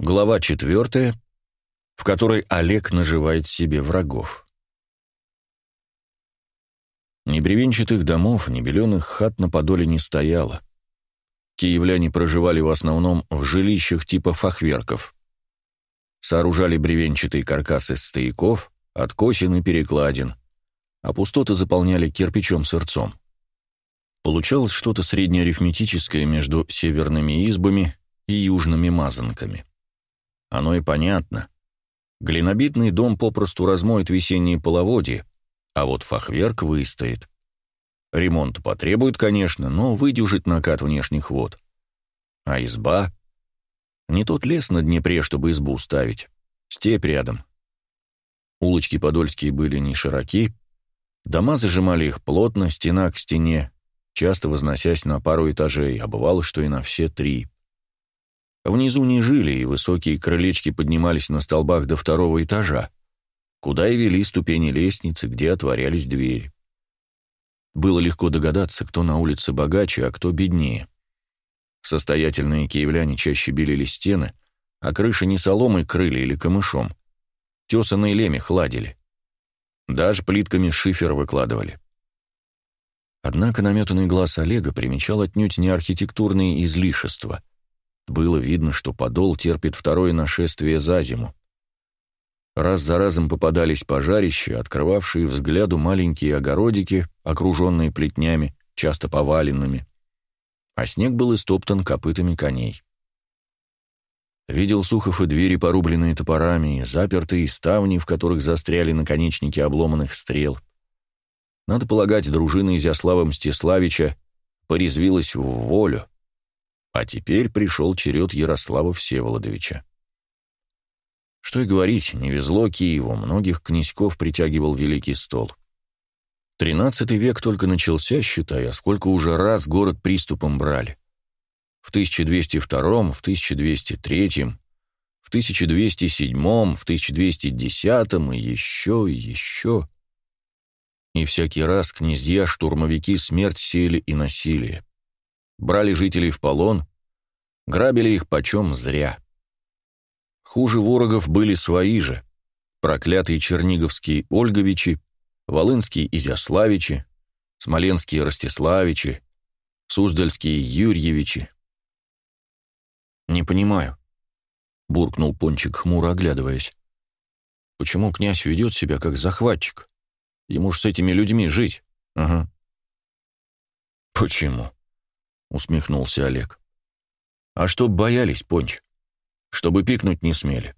Глава четвертая, в которой Олег наживает себе врагов. Ни бревенчатых домов, ни беленых хат на Подоле не стояло. Киевляне проживали в основном в жилищах типа фахверков. Сооружали бревенчатые каркасы из стояков, откосин и перекладин, а пустоты заполняли кирпичом-сырцом. Получалось что-то среднеарифметическое между северными избами и южными мазанками. Оно и понятно. Глинобитный дом попросту размоет весенние половодья, а вот фахверк выстоит. Ремонт потребует, конечно, но выдержит накат внешних вод. А изба? Не тот лес на Днепре, чтобы избу ставить. Степь рядом. Улочки подольские были не широки, дома зажимали их плотно, стена к стене, часто возносясь на пару этажей, а бывало, что и на все три. Внизу не жили, и высокие крылечки поднимались на столбах до второго этажа, куда и вели ступени лестницы, где отворялись двери. Было легко догадаться, кто на улице богаче, а кто беднее. Состоятельные киевляне чаще белили стены, а крыши не соломой крыли или камышом. Тесаные леми хладили. Даже плитками шифер выкладывали. Однако наметанный глаз Олега примечал отнюдь не архитектурные излишества. Было видно, что подол терпит второе нашествие за зиму. Раз за разом попадались пожарища, открывавшие взгляду маленькие огородики, окруженные плетнями, часто поваленными. А снег был истоптан копытами коней. Видел Сухов и двери, порубленные топорами, и запертые ставни, в которых застряли наконечники обломанных стрел. Надо полагать, дружина Изяслава Мстиславича порезвилась в волю, а теперь пришел черед Ярослава Всеволодовича. Что и говорить, не везло Киеву, многих князьков притягивал Великий стол. Тринадцатый век только начался, считай, а сколько уже раз город приступом брали. В 1202, в 1203, в 1207, в 1210 и еще, и еще. И всякий раз князья-штурмовики смерть сели и насилие брали жителей в полон, грабили их почем зря. Хуже ворогов были свои же, проклятые черниговские Ольговичи, волынские Изяславичи, смоленские Ростиславичи, суздальские Юрьевичи. «Не понимаю», — буркнул Пончик, хмуро оглядываясь. «Почему князь ведет себя как захватчик? Ему ж с этими людьми жить. Ага». «Почему?» — усмехнулся Олег. «А чтоб боялись, Понч. Чтобы пикнуть не смели.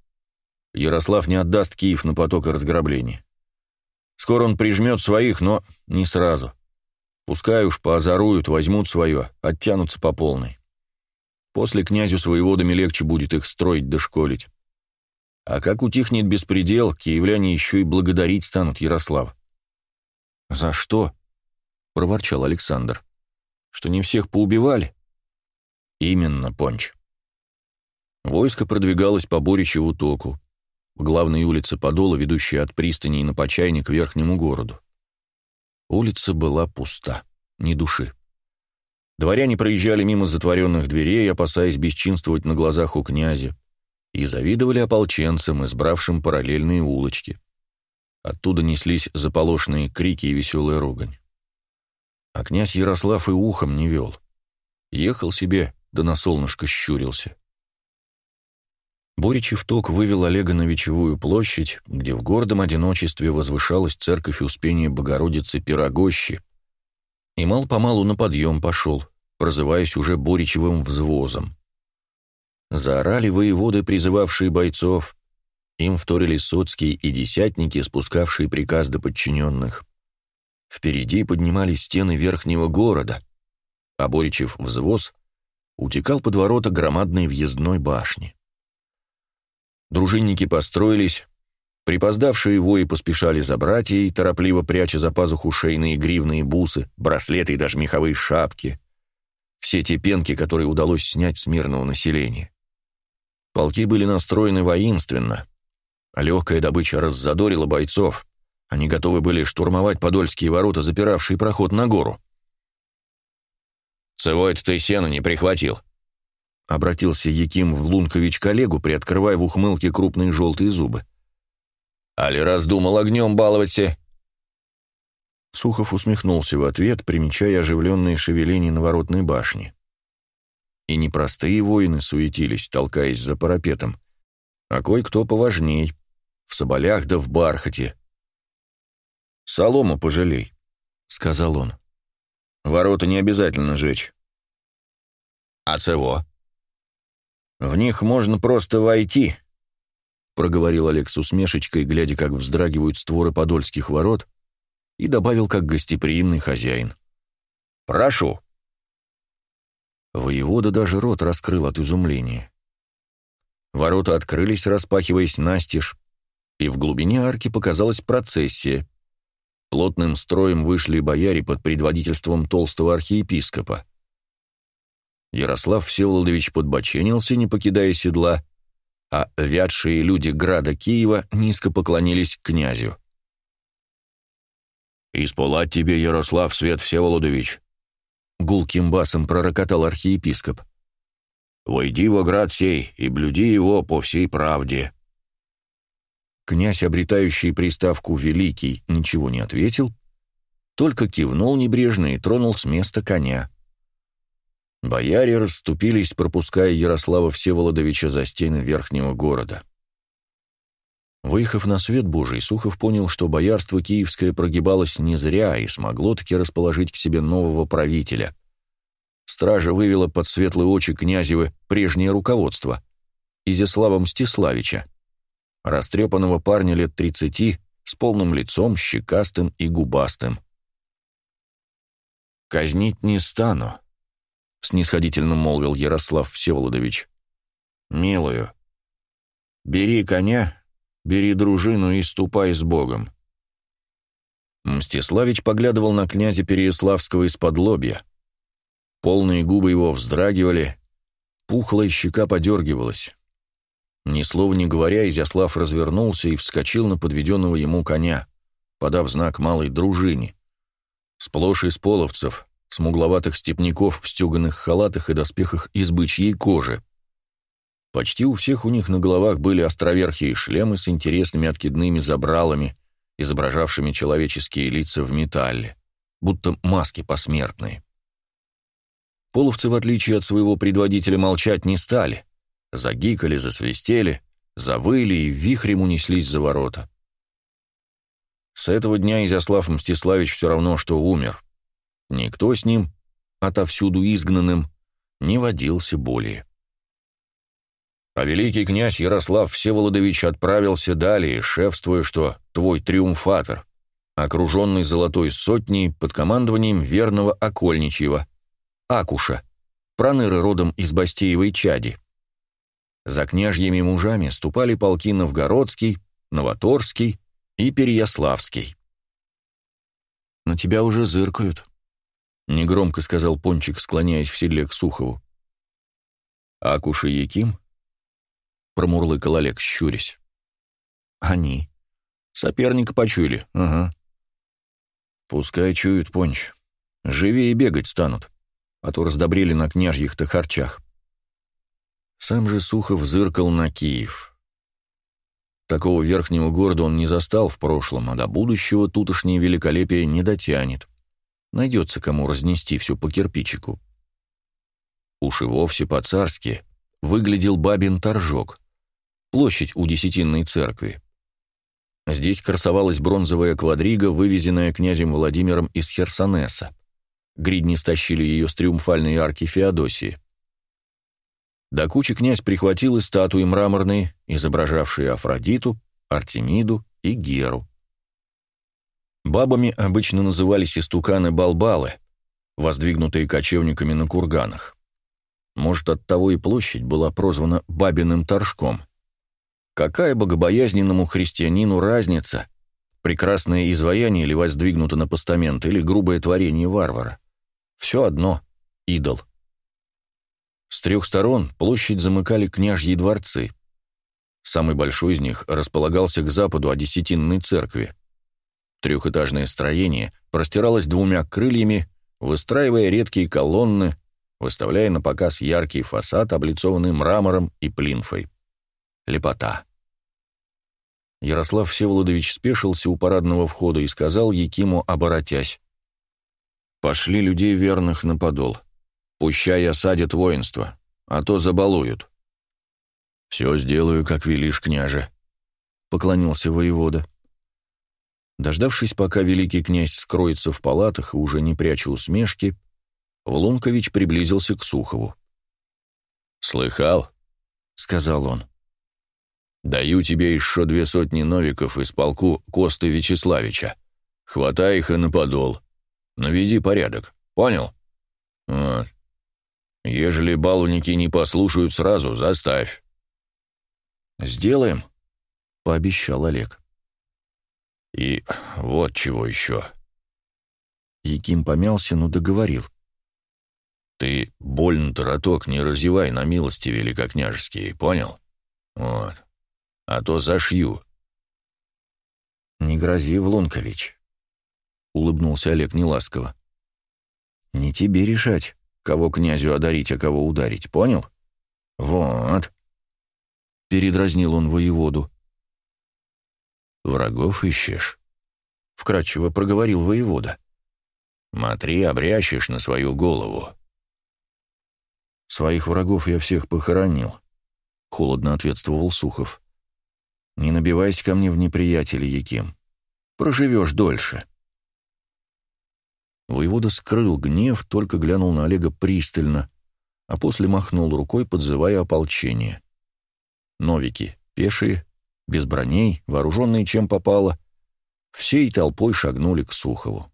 Ярослав не отдаст Киев на поток и разграбление. Скоро он прижмет своих, но не сразу. Пускай уж поозоруют, возьмут свое, оттянутся по полной. После князю с воеводами легче будет их строить да. А как утихнет беспредел, киевляне еще и благодарить станут Ярослав. «За что?» — проворчал Александр. Что не всех поубивали? Именно, Понч. Войско продвигалось по Боричеву току, главной улице Подола, ведущей от пристани на Почайник к верхнему городу. Улица была пуста, ни души. Дворяне проезжали мимо затворенных дверей, опасаясь бесчинствовать на глазах у князя, и завидовали ополченцам, избравшим параллельные улочки. Оттуда неслись заполошенные крики и веселая ругань. А князь Ярослав и ухом не вел. Ехал себе, да на солнышко щурился. Боричев ток вывел Олега на Вечевую площадь, где в гордом одиночестве возвышалась церковь Успения Богородицы Пирогощи, и мал-помалу на подъем пошел, прозываясь уже Боричевым взвозом. Заорали воеводы, призывавшие бойцов, им вторили соцкие и десятники, спускавшие приказ до подчиненных. Впереди поднимались стены верхнего города, а Боричев взвоз утекал под ворота громадной въездной башни. Дружинники построились, припоздавшие вои поспешали за братьей, торопливо пряча за пазуху шейные гривные бусы, браслеты и даже меховые шапки. Все те пенки, которые удалось снять с мирного населения. Полки были настроены воинственно, а легкая добыча раззадорила бойцов — они готовы были штурмовать подольские ворота, запиравшие проход на гору. «Свой-то ты сено не прихватил», обратился Яким в Лункович коллегу, приоткрывая в ухмылке крупные желтые зубы. «Али раздумал огнем баловаться?» Сухов усмехнулся в ответ, примечая оживленные шевеления наворотной башни. И непростые воины суетились, толкаясь за парапетом, а кое-кто поважней, в соболях да в бархате. «Солому пожалей», — сказал он. «Ворота не обязательно жечь». «А цего?» «В них можно просто войти», — проговорил Олег с усмешечкой, глядя, как вздрагивают створы подольских ворот, и добавил, как гостеприимный хозяин. «Прошу». Воевода даже рот раскрыл от изумления. Ворота открылись, распахиваясь настежь, и в глубине арки показалась процессия. Плотным строем вышли бояре под предводительством толстого архиепископа. Ярослав Всеволодович подбоченился, не покидая седла, а вятшие люди града Киева низко поклонились князю. «Исполать тебе, Ярослав Свет Всеволодович!» Гулким басом пророкотал архиепископ. «Войди во град сей и блюди его по всей правде». Князь, обретающий приставку «великий», ничего не ответил, только кивнул небрежно и тронул с места коня. Бояре расступились, пропуская Ярослава Всеволодовича за стены верхнего города. Выехав на свет Божий, Сухов понял, что боярство киевское прогибалось не зря и смогло таки расположить к себе нового правителя. Стража вывела под светлые очи князевы прежнее руководство, Изяслава Мстиславича, растрепанного парня лет тридцати, с полным лицом, щекастым и губастым. «Казнить не стану», — снисходительно молвил Ярослав Всеволодович. «Милую, бери коня Бери дружину и ступай с Богом». Мстиславич поглядывал на князя Переяславского из-под лобья. Полные губы его вздрагивали, пухлая щека подергивалась. Ни слова не говоря, Изяслав развернулся и вскочил на подведенного ему коня, подав знак малой дружине. Сплошь из половцев, смугловатых степняков в стеганых халатах и доспехах из бычьей кожи. Почти у всех у них на головах были островерхие шлемы с интересными откидными забралами, изображавшими человеческие лица в металле, будто маски посмертные. Половцы, в отличие от своего предводителя, молчать не стали. Загикали, засвистели, завыли и вихрем унеслись за ворота. С этого дня Изяслав Мстиславич все равно, что умер. Никто с ним, отовсюду изгнанным, не водился более а великий князь Ярослав Всеволодович отправился далее, шефствуя, что твой триумфатор, окруженный золотой сотней под командованием верного окольничьего, Акуша, проныры родом из Бастеевой чади. За княжьими мужами ступали полки Новгородский, Новоторский и Переяславский. «На тебя уже зыркают», — негромко сказал Пончик, склоняясь в седле к Сухову. Акуш и Яким — промурлыкал Олег, щурясь. «Они. Соперника почуяли, ага». «Пускай чуют, Понч. Живее бегать станут, а то раздобрели на княжьих-то харчах». Сам же Сухов зыркал на Киев. Такого верхнего города он не застал в прошлом, а до будущего тутошнее великолепие не дотянет. Найдется кому разнести все по кирпичику. Уж и вовсе по-царски выглядел бабин торжок, площадь у Десятинной церкви. Здесь красовалась бронзовая квадрига, вывезенная князем Владимиром из Херсонеса. Гридни стащили ее с триумфальной арки Феодосии. До кучи князь прихватил и статуи мраморные, изображавшие Афродиту, Артемиду и Геру. Бабами обычно назывались истуканы-балбалы, воздвигнутые кочевниками на курганах. Может, оттого и площадь была прозвана Бабиным торжком. Какая богобоязненному христианину разница, прекрасное изваяние ли воздвигнуто на постамент или грубое творение варвара? Все одно — идол. С трех сторон площадь замыкали княжьи дворцы. Самый большой из них располагался к западу от Десятинной церкви. Трехэтажное строение простиралось двумя крыльями, выстраивая редкие колонны, выставляя на показ яркий фасад, облицованный мрамором и плинфой. Лепота. Ярослав Всеволодович спешился у парадного входа и сказал Якиму, оборотясь. «Пошли людей верных на подол. Пущай осадят воинство, а то забалуют». «Все сделаю, как велишь, княже», — поклонился воевода. Дождавшись, пока великий князь скроется в палатах и уже не пряча усмешки, Влункович приблизился к Сухову. «Слыхал?» — сказал он. «Даю тебе еще две сотни новиков из полку Косты Вячеславича. Хватай их и на подол. Наведи порядок. Понял? Вот. Ежели балуники не послушают сразу, заставь». «Сделаем», — пообещал Олег. И вот чего еще. Яким помялся, но договорил. Ты больно-то роток не разевай на милости великокняжеские, понял? Вот. А то зашью. Не грози, Влункович. Улыбнулся Олег неласково. Не тебе решать, кого князю одарить, а кого ударить, понял? Вот. Передразнил он воеводу. «Врагов ищешь?» — вкратчиво проговорил воевода. «Смотри, обрящешь на свою голову». «Своих врагов я всех похоронил», — холодно ответствовал Сухов. «Не набивайся ко мне в неприятели, Яким. Проживешь дольше». Воевода скрыл гнев, только глянул на Олега пристально, а после махнул рукой, подзывая ополчение. Новики, пешие, без броней, вооруженные чем попало, всей толпой шагнули к Сухову.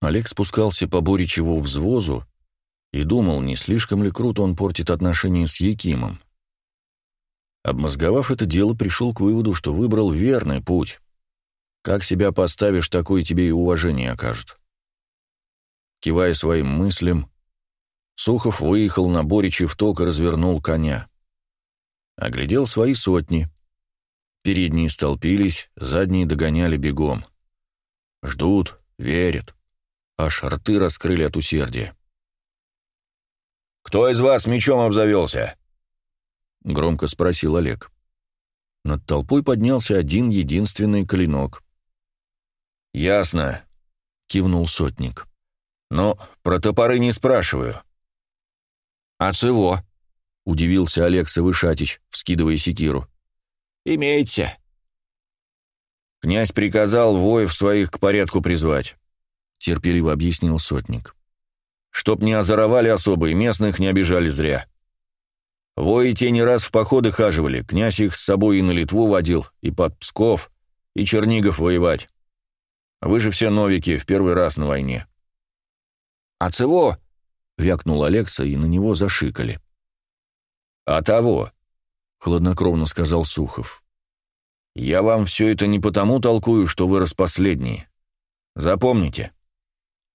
Олег спускался по Боричеву взвозу и думал, не слишком ли круто он портит отношения с Якимом. Обмозговав это дело, пришел к выводу, что выбрал верный путь. Как себя поставишь, такое тебе и уважение окажут. Кивая своим мыслям, Сухов выехал на Боричев ток и развернул коня. Оглядел свои сотни — Передние столпились, задние догоняли бегом. Ждут, верят. Аж рты раскрыли от усердия. «Кто из вас мечом обзавелся?» — громко спросил Олег. Над толпой поднялся один единственный клинок. «Ясно», — кивнул сотник. «Но про топоры не спрашиваю». «А чего?» — удивился Олег Савышатич, вскидывая секиру. Имеется. Князь приказал воев своих к порядку призвать, терпеливо объяснил сотник. Чтоб не озоровали особо и местных не обижали зря. Вои те не раз в походы хаживали, князь их с собой и на Литву водил, и под Псков, и Чернигов воевать. Вы же все новики, в первый раз на войне. «А цего?» — вякнул Алекса, и на него зашикали. «А того», хладнокровно сказал Сухов. «Я вам все это не потому толкую, что вы распоследние. Запомните,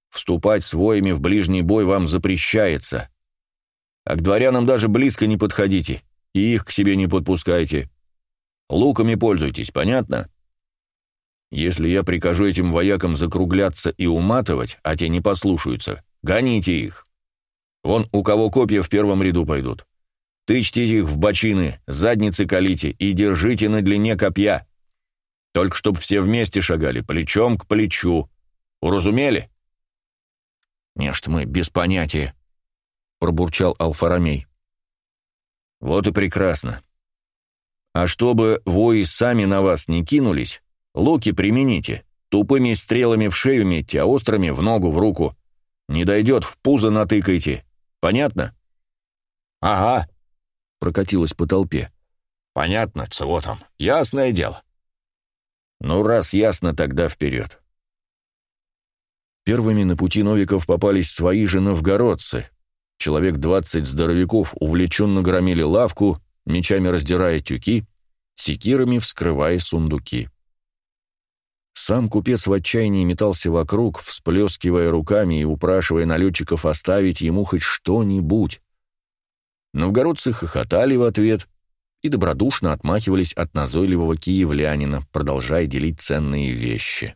вступать с воями в ближний бой вам запрещается. А к дворянам даже близко не подходите, и их к себе не подпускайте. Луками пользуйтесь, понятно? Если я прикажу этим воякам закругляться и уматывать, а те не послушаются, гоните их. Вон у кого копья в первом ряду пойдут. Тычьте их в бочины, задницы колите и держите на длине копья. Только чтоб все вместе шагали, плечом к плечу. Уразумели? Нечто мы без понятия, пробурчал Алфарамей. Вот и прекрасно. А чтобы вои сами на вас не кинулись, луки примените, тупыми стрелами в шею метьте, а острыми в ногу, в руку. Не дойдет, в пузо натыкайте. Понятно? Ага, прокатилась по толпе. «Понятно, чего там. Ясное дело». «Ну, раз ясно, тогда вперед». Первыми на пути Новиков попались свои же новгородцы. Человек двадцать здоровяков увлеченно громили лавку, мечами раздирая тюки, секирами вскрывая сундуки. Сам купец в отчаянии метался вокруг, всплескивая руками и упрашивая налетчиков оставить ему хоть что-нибудь. Новгородцы хохотали в ответ и добродушно отмахивались от назойливого киевлянина, продолжая делить ценные вещи.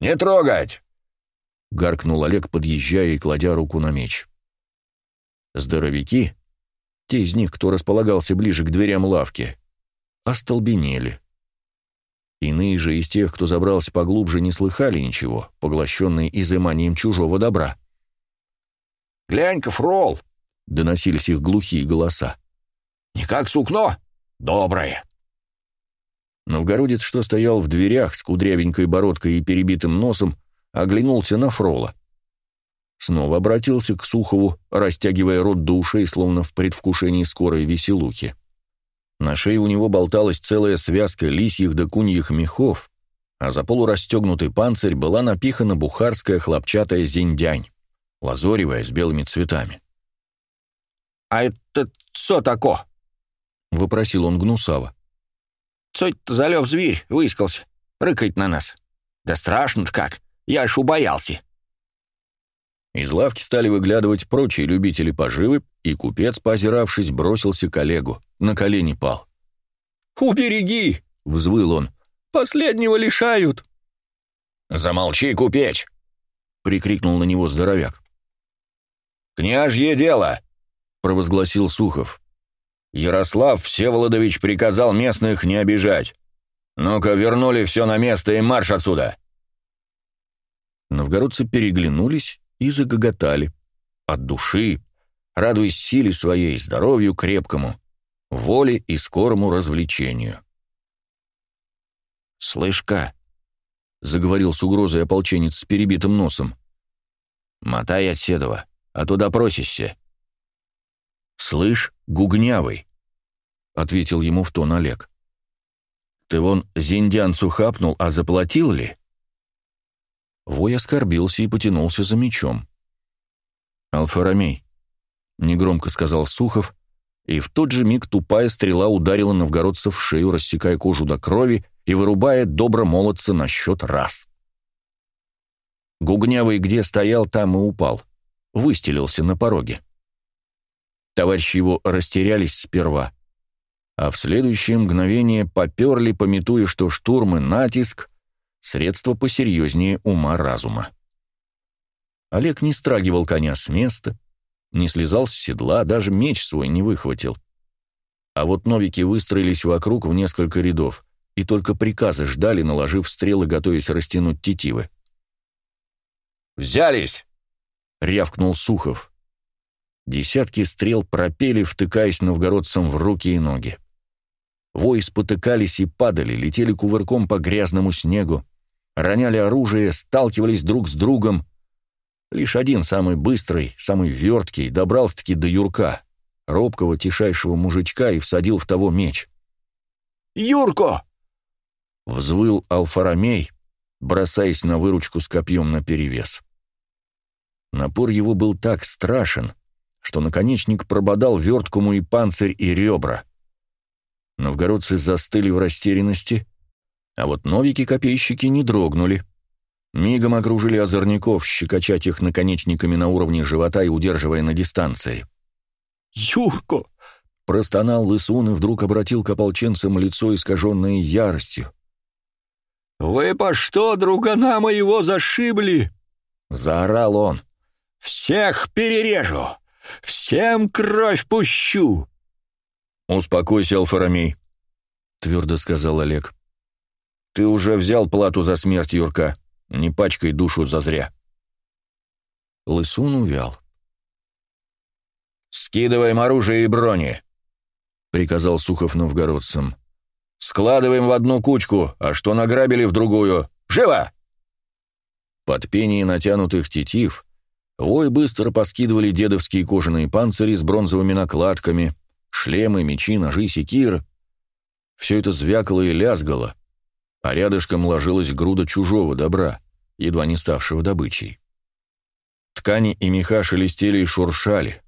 «Не трогать! — гаркнул Олег, подъезжая и кладя руку на меч. Здоровяки, те из них, кто располагался ближе к дверям лавки, остолбенели. Иные же из тех, кто забрался поглубже, не слыхали ничего, поглощенные изыманием чужого добра. «Глянь-ка, фрол!» — доносились их глухие голоса. «Не как сукно? Доброе!» Новгородец, что стоял в дверях с кудрявенькой бородкой и перебитым носом, оглянулся на Фрола. Снова обратился к Сухову, растягивая рот до ушей, словно в предвкушении скорой веселухи. На шее у него болталась целая связка лисьих да куньих мехов, а за полурастегнутый панцирь была напихана бухарская хлопчатая зиндянь, лазоревая с белыми цветами. «А это что тако?» — вопросил он гнусаво. «Цо это за лев зверь выискался? Рыкает на нас. Да страшно-то как, я аж убоялся». Из лавки стали выглядывать прочие любители поживы, и купец, позиравшись, бросился к Олегу, на колени пал. «Убереги!» — взвыл он. «Последнего лишают!» «Замолчи, купеч!» — прикрикнул на него здоровяк. «Княжье дело!» — провозгласил Сухов. «Ярослав Всеволодович приказал местных не обижать. Ну-ка, вернули все на место и марш отсюда!» Новгородцы переглянулись и загоготали. От души, радуясь силе своей, здоровью крепкому, воле и скорому развлечению. «Слышь-ка», — заговорил с угрозой ополченец с перебитым носом, — «мотай от Седова, а то допросишься». «Слышь, гугнявый», — ответил ему в тон Олег. «Ты вон зиндянцу хапнул, а заплатил ли?» Вой оскорбился и потянулся за мечом. «Алфарамей», — негромко сказал Сухов, и в тот же миг тупая стрела ударила новгородца в шею, рассекая кожу до крови и вырубая добро молодца на счет раз. Гугнявый где стоял, там и упал, выстелился на пороге. Товарищи его растерялись сперва, а в следующее мгновение поперли, пометуя, что штурм и натиск Средство посерьезнее ума-разума. Олег не страгивал коня с места, не слезал с седла, даже меч свой не выхватил. А вот новики выстроились вокруг в несколько рядов и только приказы ждали, наложив стрелы, готовясь растянуть тетивы. «Взялись!» — рявкнул Сухов. Десятки стрел пропели, втыкаясь новгородцам в руки и ноги. Вои спотыкались и падали, летели кувырком по грязному снегу, роняли оружие, сталкивались друг с другом. Лишь один, самый быстрый, самый верткий, добрался-таки до Юрка, робкого, тишайшего мужичка, и всадил в того меч. «Юрко!» — взвыл Алфарамей, бросаясь на выручку с копьем наперевес. Напор его был так страшен, что наконечник прободал верткому и панцирь, и ребра. Новгородцы застыли в растерянности, а вот новики-копейщики не дрогнули. Мигом окружили озорников, щекоча их наконечниками на уровне живота и удерживая на дистанции. «Юрко!» — простонал Лысун и вдруг обратил к ополченцам лицо, искаженное яростью. «Вы по что другана моего зашибли?» — заорал он. «Всех перережу! Всем кровь пущу!» «Успокойся, Алфарамей», — твердо сказал Олег. Ты уже взял плату за смерть Юрка. Не пачкай душу зазря. Лысун увял. «Скидываем оружие и брони», — приказал Сухов новгородцам. «Складываем в одну кучку, а что награбили в другую. Живо!» Под пение натянутых тетив вой быстро поскидывали дедовские кожаные панцири с бронзовыми накладками, шлемы, мечи, ножи, секир. Все это звякало и лязгало, а рядышком ложилась груда чужого добра, едва не ставшего добычей. Ткани и меха шелестели и шуршали.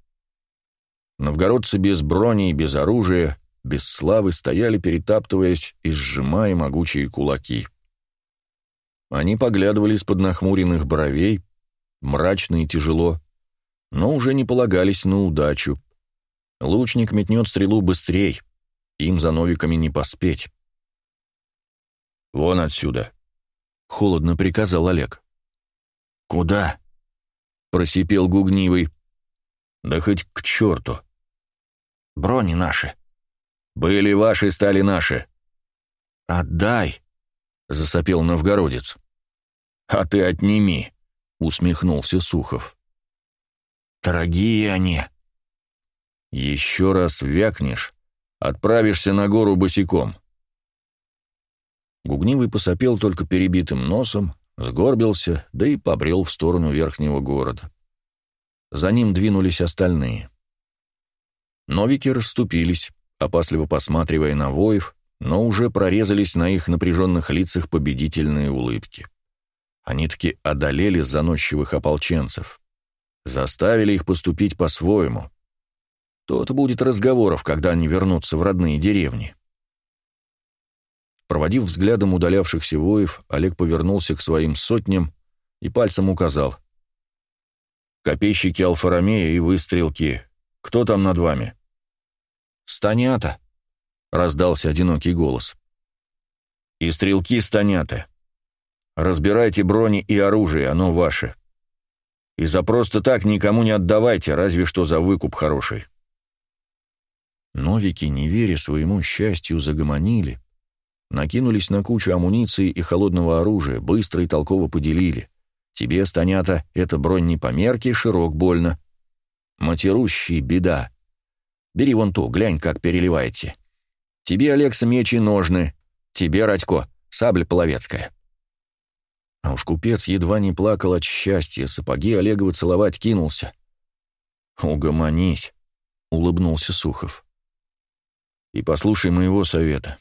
Новгородцы без брони и без оружия, без славы стояли, перетаптываясь и сжимая могучие кулаки. Они поглядывали из-под нахмуренных бровей, мрачно и тяжело, но уже не полагались на удачу. Лучник метнет стрелу быстрей, им за новиками не поспеть. «Вон отсюда», — холодно приказал Олег. «Куда?» — просипел Гугнивый. «Да хоть к черту!» «Брони наши». «Были ваши, стали наши». «Отдай!» — засопел новгородец. «А ты отними!» — усмехнулся Сухов. «Дорогие они!» «Еще раз вякнешь, отправишься на гору босиком». Гугнивый посопел только перебитым носом, сгорбился, да и побрел в сторону верхнего города. За ним двинулись остальные. Новики расступились, опасливо посматривая на воев, но уже прорезались на их напряженных лицах победительные улыбки. Они таки одолели заносчивых ополченцев, заставили их поступить по-своему. Тот будет разговоров, когда они вернутся в родные деревни. Проводив взглядом удалявшихся воев, Олег повернулся к своим сотням и пальцем указал. «Копейщики Алфаромея и выстрелки. Кто там над вами?» «Станята», — раздался одинокий голос. «И стрелки станята. Разбирайте брони и оружие, оно ваше. И за просто так никому не отдавайте, разве что за выкуп хороший». Новики, не веря своему счастью, загомонили, накинулись на кучу амуниции и холодного оружия, быстро и толково поделили. Тебе, Станята, эта бронь не по мерке, широк больно. Матерущий, беда. Бери вон ту, глянь, как переливаете. Тебе, Алекса, мечи ножны. Тебе, Радько, сабля половецкая. А уж купец едва не плакал от счастья, сапоги Олегова целовать кинулся. «Угомонись», — улыбнулся Сухов. «И послушай моего совета.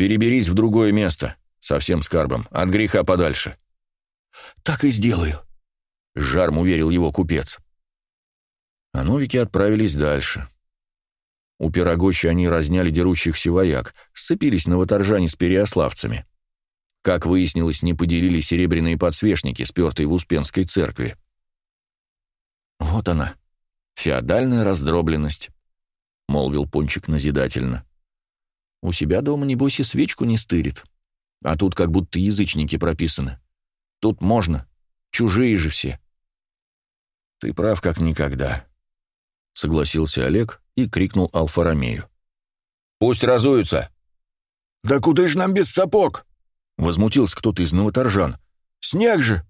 Переберись в другое место, совсем скарбом, от греха подальше». «Так и сделаю», — жарм уверил его купец. А новики отправились дальше. У Пирогощи они разняли дерущихся вояк, сцепились на ваторжане с переославцами. Как выяснилось, не поделили серебряные подсвечники, спертые в Успенской церкви. «Вот она, феодальная раздробленность», — молвил Пончик назидательно. «У себя дома, небось, и свечку не стырит. А тут как будто язычники прописаны. Тут можно, чужие же все». «Ты прав как никогда», — согласился Олег и крикнул Алфаромею. «Пусть разуются!» «Да куда ж нам без сапог?» — возмутился кто-то из новоторжан. «Снег же!»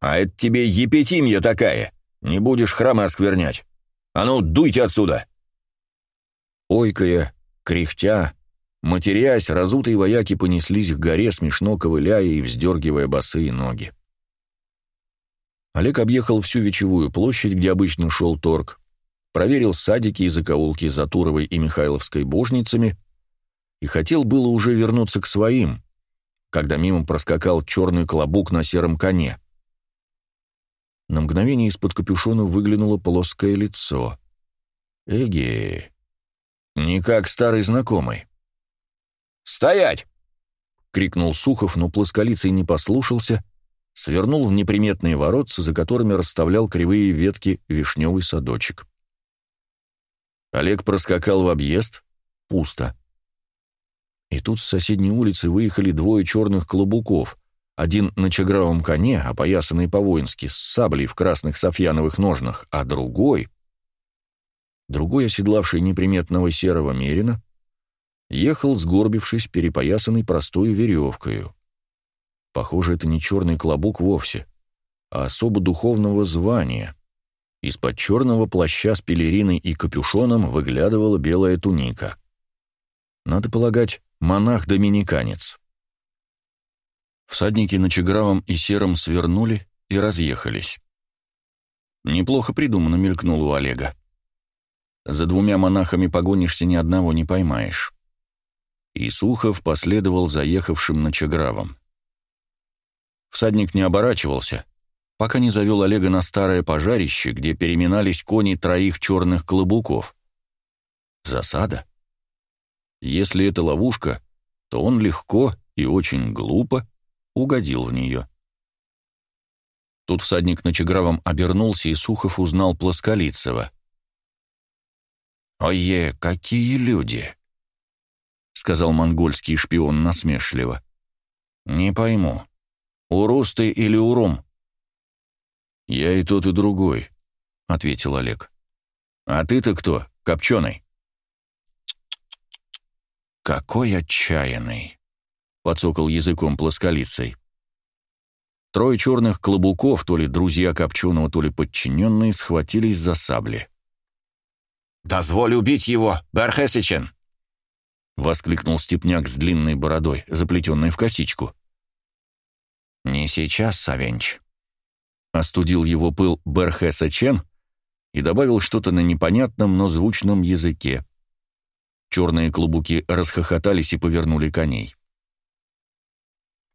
«А это тебе епитимья такая! Не будешь храмы осквернять! А ну, дуйте отсюда!» Ойкая, кряхтя, матерясь, разутые вояки понеслись к горе, смешно ковыляя и вздергивая босые ноги. Олег объехал всю Вечевую площадь, где обычно шел торг, проверил садики и закоулки за Туровой и Михайловской божницами и хотел было уже вернуться к своим, когда мимо проскакал черный клобук на сером коне. На мгновение из-под капюшона выглянуло плоское лицо. Эге, не как старый знакомый. «Стоять!» — крикнул Сухов, но плосколицей не послушался — свернул в неприметные воротцы, за которыми расставлял кривые ветки вишневый садочек. Олег проскакал в объезд. Пусто. И тут с соседней улицы выехали двое черных клобуков, один на чагравом коне, опоясанный по-воински, с саблей в красных софьяновых ножнах, а другой, другой, оседлавший неприметного серого мерина, ехал, сгорбившись, перепоясанный простой веревкою. Похоже, это не черный клобук вовсе, а особо духовного звания. Из-под черного плаща с пелериной и капюшоном выглядывала белая туника. Надо полагать, монах-доминиканец. Всадники на Чегравом и Сером свернули и разъехались. Неплохо придумано, мелькнул у Олега. За двумя монахами погонишься, ни одного не поймаешь. И Сухов последовал заехавшим на Чегравом. Всадник не оборачивался, пока не завел Олега на старое пожарище, где переминались кони троих черных клобуков. Засада? Если это ловушка, то он легко и очень глупо угодил в нее. Тут всадник на Чегравом обернулся, и Сухов узнал Плосколицева. «Ое, какие люди!» — сказал монгольский шпион насмешливо. «Не пойму, Урус ты или Урум, «Я и тот, и другой», — ответил Олег. «А ты-то кто, копченый?» «Какой отчаянный!» — подсокал языком плосколицей. Трое черных клобуков, то ли друзья Копченого, то ли подчиненные, схватились за сабли. «Дозволь убить его, Берхесичен!» — воскликнул степняк с длинной бородой, заплетенной в косичку. «Не сейчас, Савенч», — остудил его пыл Берхесичен и добавил что-то на непонятном, но звучном языке. Черные клубуки расхохотались и повернули коней.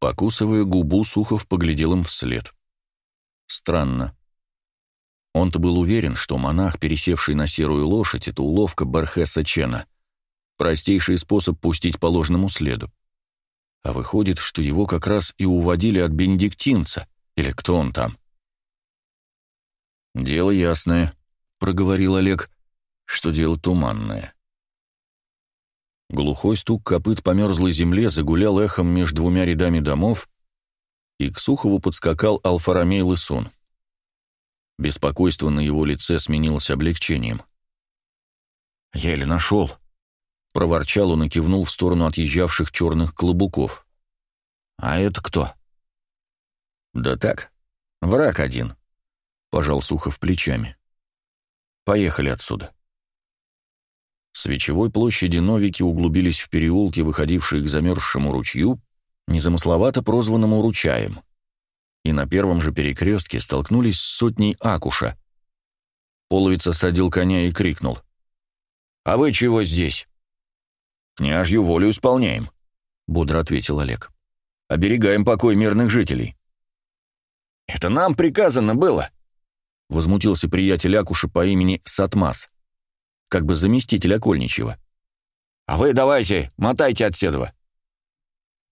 Покусывая губу, Сухов поглядел им вслед. Странно. Он-то был уверен, что монах, пересевший на серую лошадь, это уловка Бархеса Чена. Простейший способ пустить по ложному следу. А выходит, что его как раз и уводили от бенедиктинца, или кто он там. «Дело ясное», — проговорил Олег, — «что дело туманное». Глухой стук копыт по мерзлой земле загулял эхом между двумя рядами домов, и к Сухову подскакал Алфарамей Лысун. Беспокойство на его лице сменилось облегчением. «Еле нашел», — проворчал он и кивнул в сторону отъезжавших черных клобуков. «А это кто?» «Да так, враг один», — пожал Сухов плечами. «Поехали отсюда». С Вечевой площади Новики углубились в переулки, выходившие к замерзшему ручью, незамысловато прозванному Ручаем, и на первом же перекрестке столкнулись с сотней акуша. Половица садил коня и крикнул. «А вы чего здесь?» «Княжью волю исполняем», — бодро ответил Олег. «Оберегаем покой мирных жителей». «Это нам приказано было», — возмутился приятель Акуша по имени Сатмас как бы заместитель окольничьего. «А вы давайте, мотайте от седова».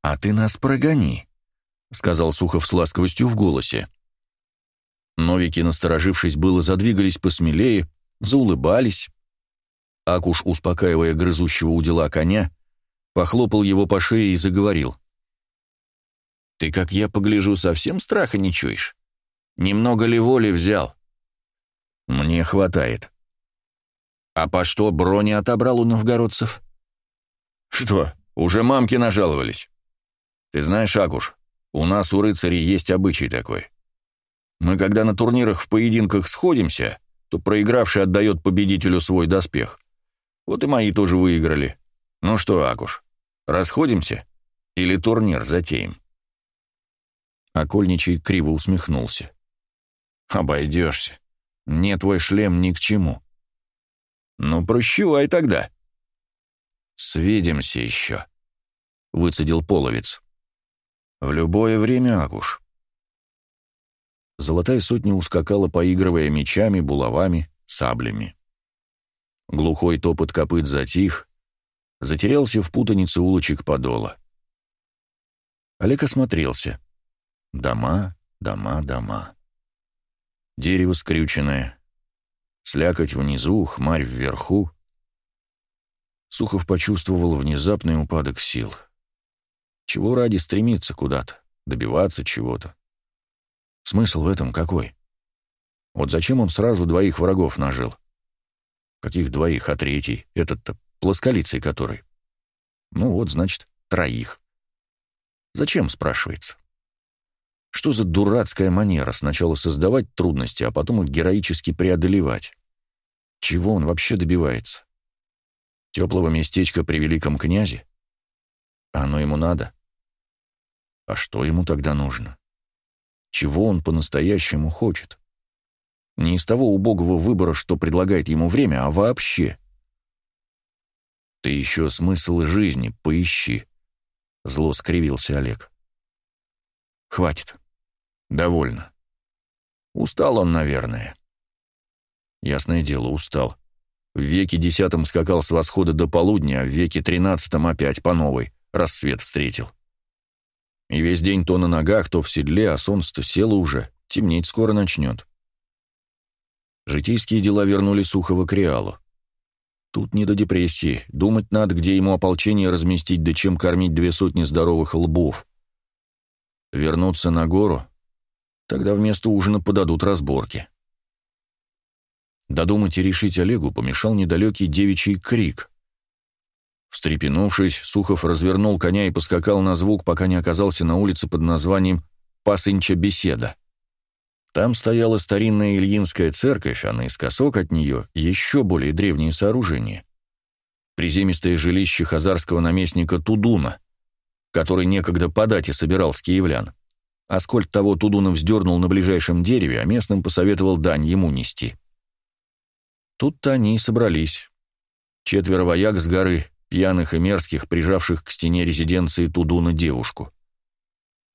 «А ты нас прогони», — сказал Сухов с ласковостью в голосе. Новики, насторожившись, было задвигались посмелее, заулыбались. Акуш, успокаивая грызущего у дела коня, похлопал его по шее и заговорил. «Ты, как я погляжу, совсем страха не чуешь? Немного ли воли взял?» «Мне хватает», а по что брони отобрал у новгородцев? Что, уже мамки нажаловались? Ты знаешь, Акуш, у нас у рыцарей есть обычай такой. Мы, когда на турнирах в поединках сходимся, то проигравший отдает победителю свой доспех. Вот и мои тоже выиграли. Ну что, Акуш, расходимся? Или турнир затеем?» Окольничий криво усмехнулся. «Обойдешься. Мне твой шлем ни к чему. «Ну, прощевай тогда». «Свидимся еще», — выцедил половец. «В любое время, Агуш». Золотая сотня ускакала, поигрывая мечами, булавами, саблями. Глухой топот копыт затих, затерялся в путанице улочек подола. Олег осмотрелся. Дома, дома, дома. Дерево скрюченное, Слякоть внизу, хмарь вверху. Сухов почувствовал внезапный упадок сил. Чего ради стремиться куда-то, добиваться чего-то? Смысл в этом какой? Вот зачем он сразу двоих врагов нажил? Каких двоих, а третий? Этот-то, плосколицей который. Ну вот, значит, троих. Зачем, спрашивается? Что за дурацкая манера сначала создавать трудности, а потом их героически преодолевать? Чего он вообще добивается? Теплого местечка при великом князе? Оно ему надо? А что ему тогда нужно? Чего он по-настоящему хочет? Не из того убогого выбора, что предлагает ему время, а вообще. «Ты еще смысл жизни поищи», — зло скривился Олег. «Хватит. Довольно. Устал он, наверное. Ясное дело, устал. В веке десятом скакал с восхода до полудня, а в веке тринадцатом опять по новой, рассвет встретил. И весь день то на ногах, то в седле, а солнце-то село уже, темнеть скоро начнет. Житейские дела вернули Сухова к Реалу. Тут не до депрессии, думать надо, где ему ополчение разместить, да чем кормить две сотни здоровых лбов. Вернуться на гору, Тогда вместо ужина подадут разборки. Додумать и решить Олегу помешал недалекий девичий крик. Встрепенувшись, Сухов развернул коня и поскакал на звук, пока не оказался на улице под названием «Пасынча беседа». Там стояла старинная Ильинская церковь, а наискосок от нее еще более древние сооружения. Приземистое жилище хазарского наместника Тудуна, который некогда по дате собирал с киевлян. Аскольд того Тудуна вздернул на ближайшем дереве, а местным посоветовал дань ему нести. Тут-то они и собрались. Четверо вояк с горы, пьяных и мерзких, прижавших к стене резиденции Тудуна девушку.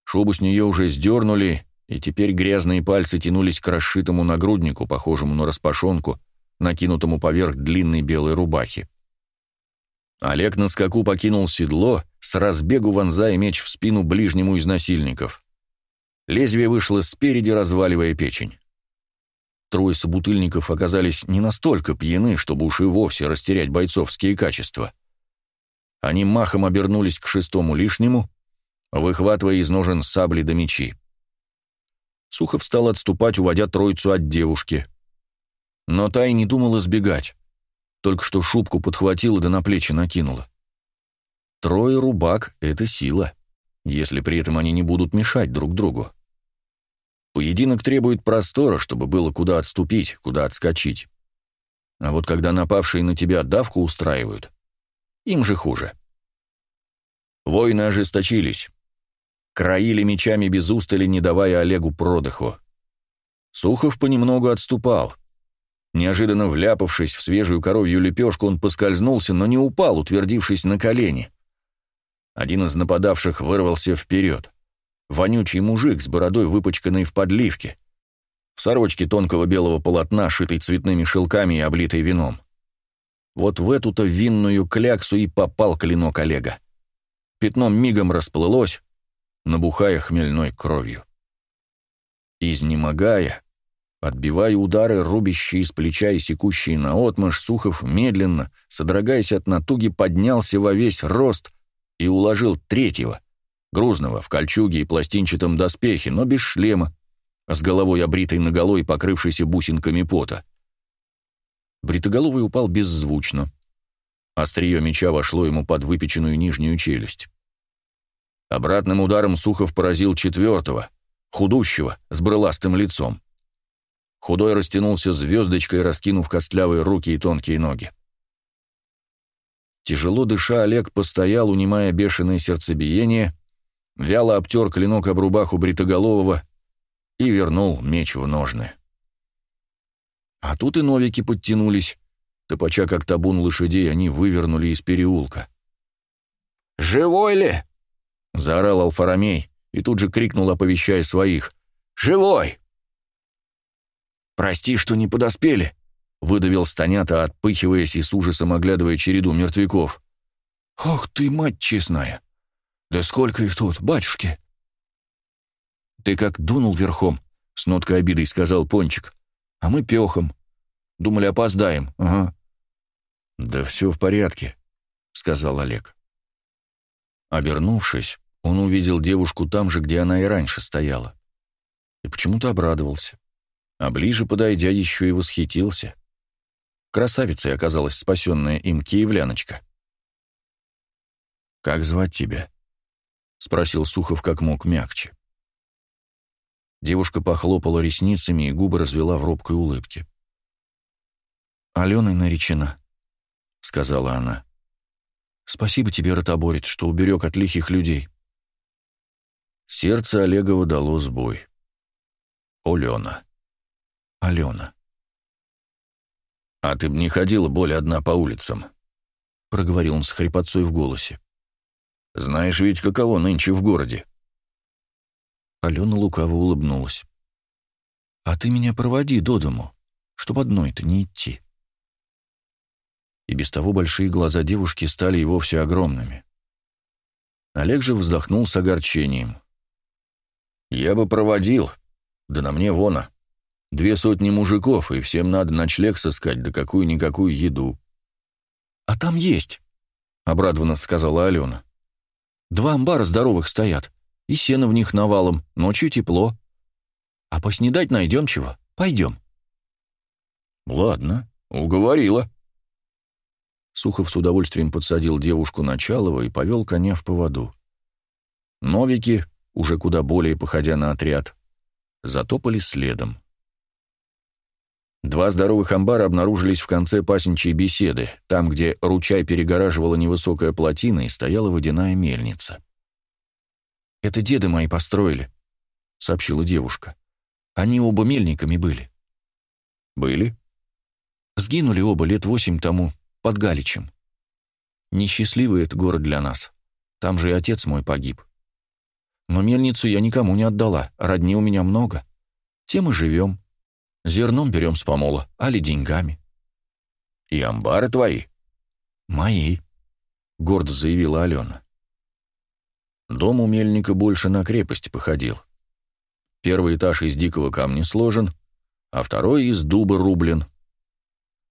Шубу с нее уже сдернули, и теперь грязные пальцы тянулись к расшитому нагруднику, похожему на распашонку, накинутому поверх длинной белой рубахи. Олег на скаку покинул седло, с разбегу вонзая меч в спину ближнему из насильников. Лезвие вышло спереди, разваливая печень. Трое собутыльников оказались не настолько пьяны, чтобы уж и вовсе растерять бойцовские качества. Они махом обернулись к шестому лишнему, выхватывая из ножен сабли до мечи. Сухов стал отступать, уводя троицу от девушки. Но та и не думала сбегать. Только что шубку подхватила да на плечи накинула. Трое рубак — это сила, если при этом они не будут мешать друг другу. Поединок требует простора, чтобы было куда отступить, куда отскочить. А вот когда напавшие на тебя давку устраивают, им же хуже. Воины ожесточились краили мечами без устали, не давая Олегу продыху. Сухов понемногу отступал. Неожиданно вляпавшись в свежую коровью лепешку, он поскользнулся, но не упал, утвердившись на колени. Один из нападавших вырвался вперед. Вонючий мужик с бородой, выпачканной в подливке. В сорочке тонкого белого полотна, шитой цветными шелками и облитой вином. Вот в эту-то винную кляксу и попал клинок Олега. Пятном мигом расплылось, набухая хмельной кровью. Изнемогая, отбивая удары, рубящие из плеча и секущие наотмашь, Сухов медленно, содрогаясь от натуги, поднялся во весь рост и уложил третьего, грузного, в кольчуге и пластинчатом доспехе, но без шлема, с головой обритой наголо и покрывшейся бусинками пота. Бритоголовый упал беззвучно. Острие меча вошло ему под выпеченную нижнюю челюсть. Обратным ударом Сухов поразил четвертого, худущего, с брыластым лицом. Худой растянулся звездочкой, раскинув костлявые руки и тонкие ноги. Тяжело дыша, Олег постоял, унимая бешеное сердцебиение, вяло обтер клинок об рубаху Бритоголового и вернул меч в ножны. А тут и новики подтянулись. Топача, как табун лошадей, они вывернули из переулка. «Живой ли?» Заорал Алфарамей и тут же крикнул, оповещая своих. «Живой!» «Прости, что не подоспели», — выдавил Станята, отпыхиваясь и с ужасом оглядывая череду мертвяков. «Ох ты, мать честная! Да сколько их тут, батюшки!» «Ты как дунул верхом», — с ноткой обидой сказал Пончик. «А мы пехом. Думали, опоздаем. Ага». «Да все в порядке», — сказал Олег. Обернувшись, он увидел девушку там же, где она и раньше стояла. И почему-то обрадовался. А ближе подойдя, еще и восхитился. Красавицей оказалась спасенная им киевляночка. «Как звать тебя?» — спросил Сухов как мог мягче. Девушка похлопала ресницами и губы развела в робкой улыбке. «Аленой наречена», — сказала она. «Спасибо тебе, ротоборец, что уберег от лихих людей. Сердце Олегова дало сбой. Олена. Алена. «А ты б не ходила более одна по улицам», — проговорил он с хрипотцой в голосе. «Знаешь ведь, каково нынче в городе». Алена лукаво улыбнулась. «А ты меня проводи до дому, чтоб одной-то не идти». И без того большие глаза девушки стали и вовсе огромными. Олег же вздохнул с огорчением. «Я бы проводил. Да на мне вона. Две сотни мужиков, и всем надо ночлег сыскать, да какую-никакую еду». «А там есть», — обрадованно сказала Алена. «Два амбара здоровых стоят, и сено в них навалом, ночью тепло. А поснедать найдем чего? Пойдем. Ладно, уговорила. Сухов с удовольствием подсадил девушку на Чалова и повел коня в поводу. Новики, уже куда более походя на отряд, затопали следом. Два здоровых амбара обнаружились в конце пасенчей беседы, там, где ручай перегораживала невысокая плотина и стояла водяная мельница. «Это деды мои построили», — сообщила девушка. «Они оба мельниками были». «Были?» «Сгинули оба лет восемь тому, под Галичем. Несчастливый это город для нас. Там же и отец мой погиб. Но мельницу я никому не отдала, родни у меня много. Тем и живем». Зерном берем с помола, али деньгами. И амбары твои? Мои, гордо заявила Алена. Дом у мельника больше на крепость походил. Первый этаж из дикого камня сложен, а второй из дуба рублен.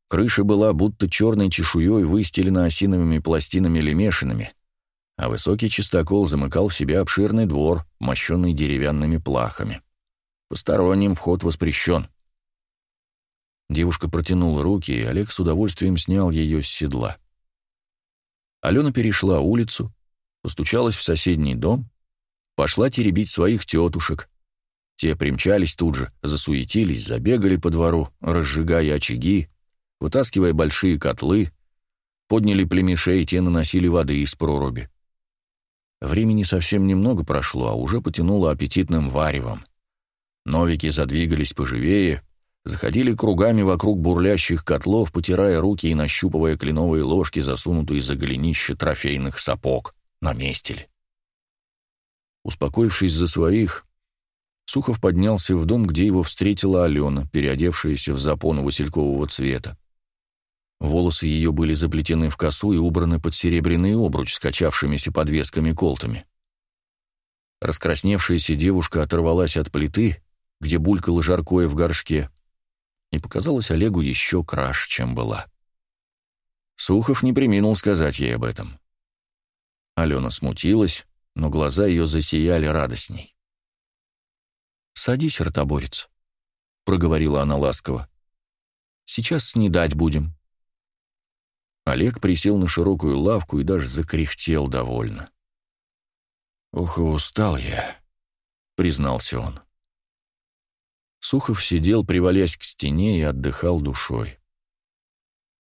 Крыша была будто черной чешуей выстелена осиновыми пластинами лемешинами, а высокий чистокол замыкал в себя обширный двор, мощенный деревянными плахами. Посторонним вход воспрещен. Девушка протянула руки, и Олег с удовольствием снял ее с седла. Алена перешла улицу, постучалась в соседний дом, пошла теребить своих тетушек. Те примчались тут же, засуетились, забегали по двору, разжигая очаги, вытаскивая большие котлы, подняли племешей, те наносили воды из проруби. Времени совсем немного прошло, а уже потянуло аппетитным варевом. Новики задвигались поживее, заходили кругами вокруг бурлящих котлов, потирая руки и нащупывая кленовые ложки, засунутые за голенища трофейных сапог. На месте ли? Успокоившись за своих, Сухов поднялся в дом, где его встретила Алена, переодевшаяся в запону василькового цвета. Волосы ее были заплетены в косу и убраны под серебряный обруч с качавшимися подвесками-колтами. Раскрасневшаяся девушка оторвалась от плиты, где булькало жаркое в горшке, и показалась Олегу еще краше, чем была. Сухов не приминул сказать ей об этом. Алена смутилась, но глаза ее засияли радостней. «Садись, ротоборец», — проговорила она ласково. «Сейчас снедать будем». Олег присел на широкую лавку и даже закряхтел довольно. «Ох, устал я», — признался он. Сухов сидел, привалясь к стене, и отдыхал душой.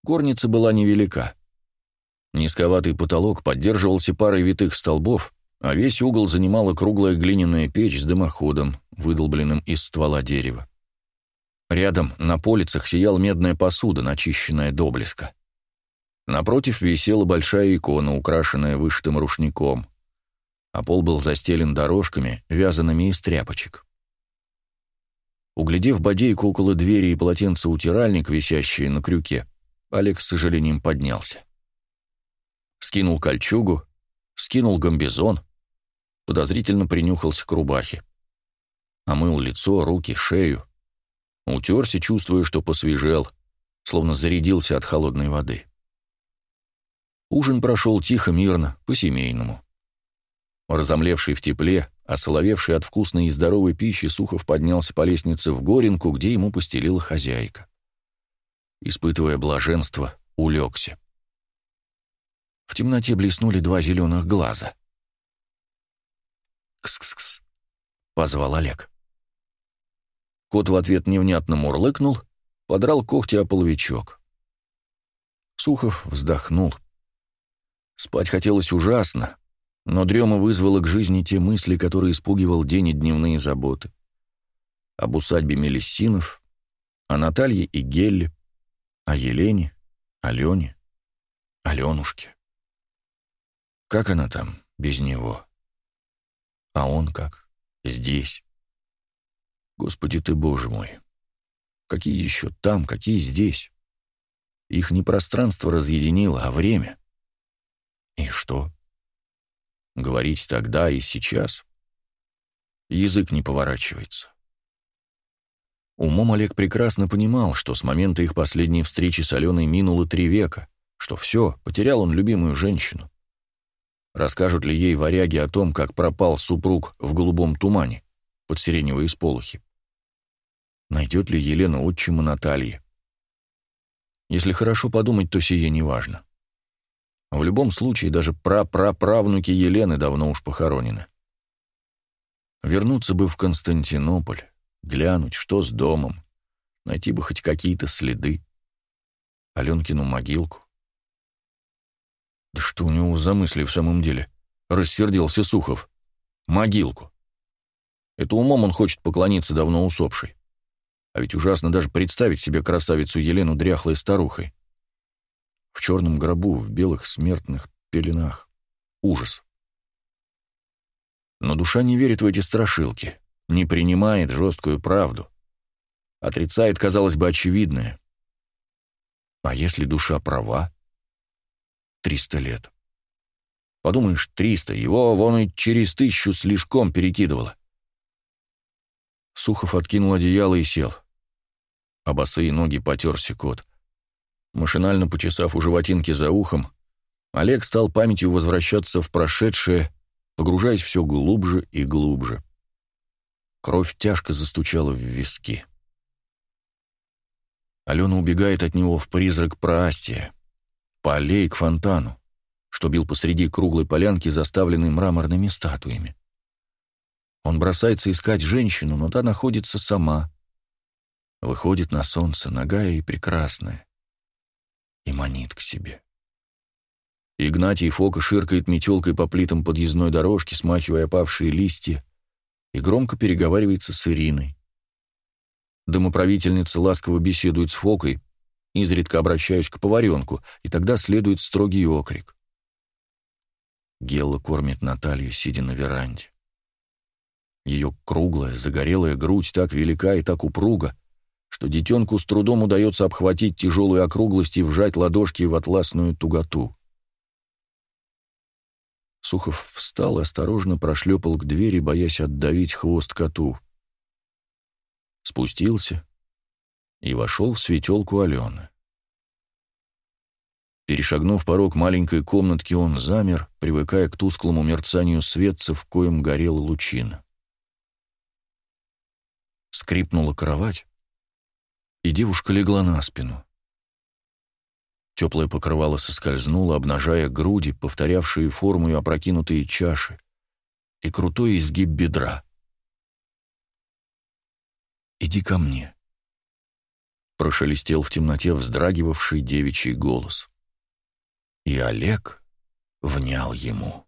Горница была невелика. Низковатый потолок поддерживался парой витых столбов, а весь угол занимала круглая глиняная печь с дымоходом, выдолбленным из ствола дерева. Рядом на полицах сияла медная посуда, начищенная до блеска. Напротив висела большая икона, украшенная вышитым рушником, а пол был застелен дорожками, вязанными из тряпочек. Углядев бодейку около двери и полотенце-утиральник, висящие на крюке, Олег с сожалением поднялся. Скинул кольчугу, скинул гамбизон, подозрительно принюхался к рубахе. Омыл лицо, руки, шею. Утерся, чувствуя, что посвежел, словно зарядился от холодной воды. Ужин прошел тихо, мирно, по-семейному. Разомлевший в тепле, Осоловевший от вкусной и здоровой пищи, Сухов поднялся по лестнице в Горенку, где ему постелила хозяйка. Испытывая блаженство, улегся. В темноте блеснули два зеленых глаза. «Кс-кс-кс», — позвал Олег. Кот в ответ невнятно мурлыкнул, подрал когти о половичок. Сухов вздохнул. Спать хотелось ужасно, но дрема вызвала к жизни те мысли, которые испугивал день и дневные заботы. Об усадьбе Мелиссинов, о Наталье и Гелле, о Елене, Алене, Аленушке. Как она там без него? А он как? Здесь. Господи ты, Боже мой! Какие еще там, какие здесь? Их не пространство разъединило, а время. И что? Говорить тогда и сейчас. Язык не поворачивается. Умом Олег прекрасно понимал, что с момента их последней встречи с Аленой минуло три века, что все, потерял он любимую женщину. Расскажут ли ей варяги о том, как пропал супруг в голубом тумане под сиреневые сполохи? Найдет ли Елена отчима Натальи? Если хорошо подумать, то сие не важно. В любом случае, даже прапраправнуки Елены давно уж похоронены. Вернуться бы в Константинополь, глянуть, что с домом, найти бы хоть какие-то следы. Аленкину могилку. Да что у него за мысли в самом деле? Рассердился Сухов. Могилку. Это умом он хочет поклониться давно усопшей. А ведь ужасно даже представить себе красавицу Елену дряхлой старухой. В черном гробу, в белых смертных пеленах. Ужас. Но душа не верит в эти страшилки, не принимает жесткую правду. Отрицает, казалось бы, очевидное. А если душа права? Триста лет. Подумаешь, триста, его вон и через тысячу слишком перекидывало. Сухов откинул одеяло и сел. А босые ноги потерся кот. Машинально почесав у животинки за ухом, Олег стал памятью возвращаться в прошедшее, погружаясь все глубже и глубже. Кровь тяжко застучала в виски. Алена убегает от него в призрак Проастия, по аллее к фонтану, что бил посреди круглой полянки, заставленной мраморными статуями. Он бросается искать женщину, но та находится сама. Выходит на солнце, ногая и прекрасная, и манит к себе. Игнатий Фока ширкает метелкой по плитам подъездной дорожки, смахивая опавшие листья, и громко переговаривается с Ириной. Домоправительница ласково беседует с Фокой, изредка обращаюсь к поваренку, и тогда следует строгий окрик. Гелла кормит Наталью, сидя на веранде. Ее круглая, загорелая грудь так велика и так упруга, что детенку с трудом удается обхватить тяжелую округлость и вжать ладошки в атласную туготу. Сухов встал и осторожно прошлепал к двери, боясь отдавить хвост коту. Спустился и вошел в светелку Алены. Перешагнув порог маленькой комнатки, он замер, привыкая к тусклому мерцанию светца, в коем горела лучина. Скрипнула кровать, и девушка легла на спину. Теплое покрывало соскользнуло, обнажая груди, повторявшие форму и опрокинутые чаши, и крутой изгиб бедра. «Иди ко мне», — прошелестел в темноте вздрагивавший девичий голос. И Олег внял ему.